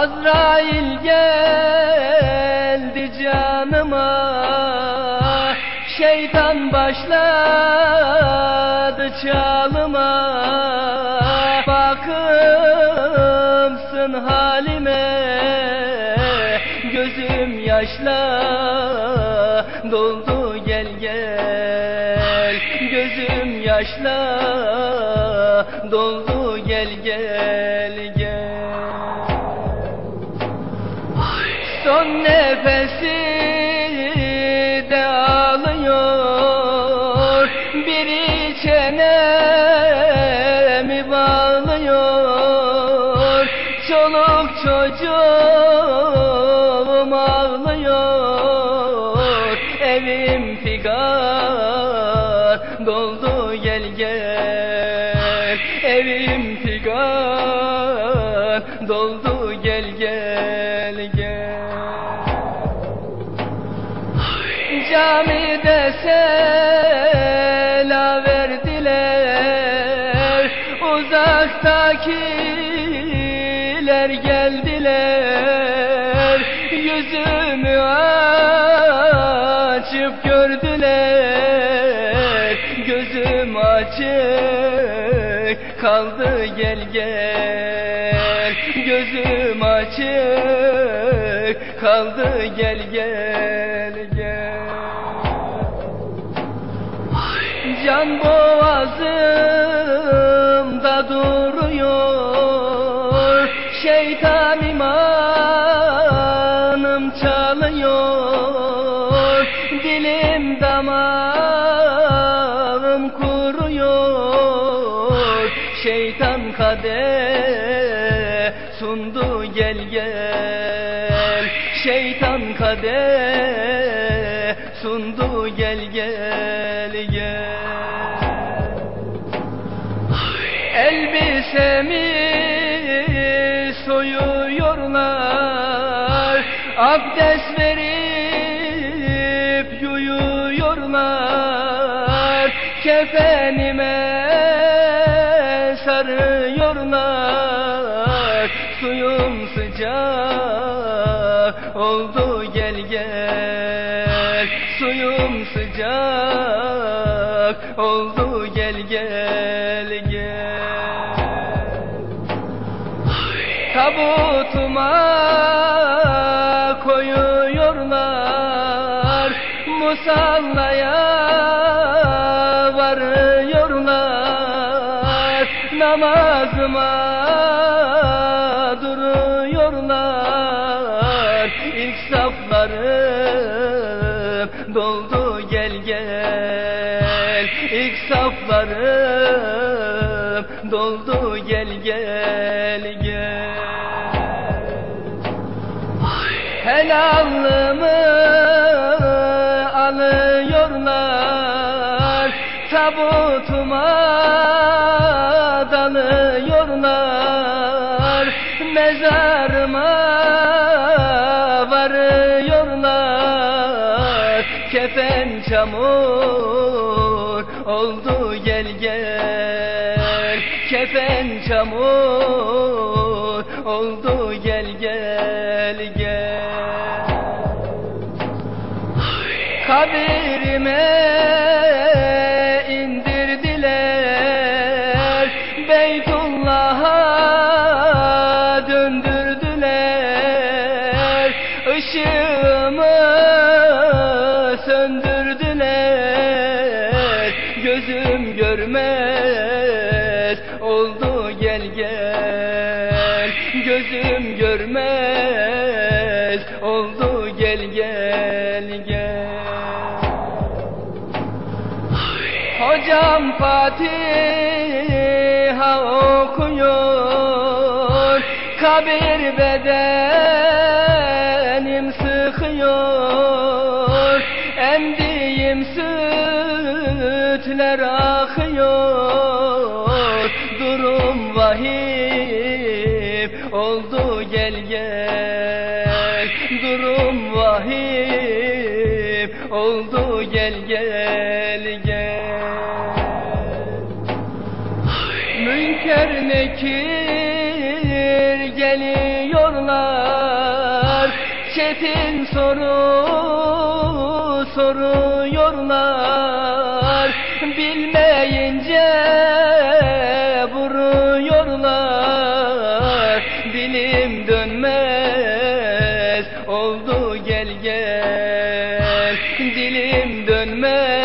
Azrail geldi canıma. Şeytan başladı çalıma. Bakımsın halime. Gözüm yaşla doldu gel gel. Gözüm yaşla doldu gel gel gel Son nefesi de alıyor. Biri çenemi bağlıyor. Çoluk çocuğum ağlıyor. Evim figan doldu gel gel. Evim figan doldu Camide sela verdiler Uzaktakiler geldiler. Yüzümü açıp gördüler. Gözüm açık kaldı gel gel. Gözüm açık kaldı gel gel gel Can boğazımda duruyor. Şeytan imanım çalıyor. Dilim damağım kuruyor. Şeytan kadeh sundu gel gel. Şeytan kadeh sundu gel gel Elbisemi soyuyorlar Abdest verip yuyuyorlar Kefenime sarıyorlar. Suyum sıcak oldu gel gel. Suyum sıcak oldu Tabutuma koyuyorlar. Musallaya varıyorlar. Namazıma duruyorlar. İlk saflarım doldu gel gel. İlk saflarım doldu gel gel gel Helallımı alıyorlar. Tabutuma dalıyorlar. Mezarıma varıyorlar. Kefen çamur oldu gel gel. Kefen çamur oldu gel gel gel Kabirime indirdiler. Beytullah'a döndürdüler. Işığımı söndürdüler. Gözüm görmez oldu gel gel. Gözüm görmez oldu gel gel Hocam Fatiha okuyor. Kabir bedenim sıkıyor. Emdiğim sütler akıyor. Durum vahim oldu gel gel. Durum vahim oldu gel gel Geliyorlar çetin soru soruyorlar. Bilmeyince vuruyorlar. Dilim dönmez oldu gel gel. Dilim dönmez